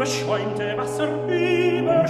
beschäumte Wasser über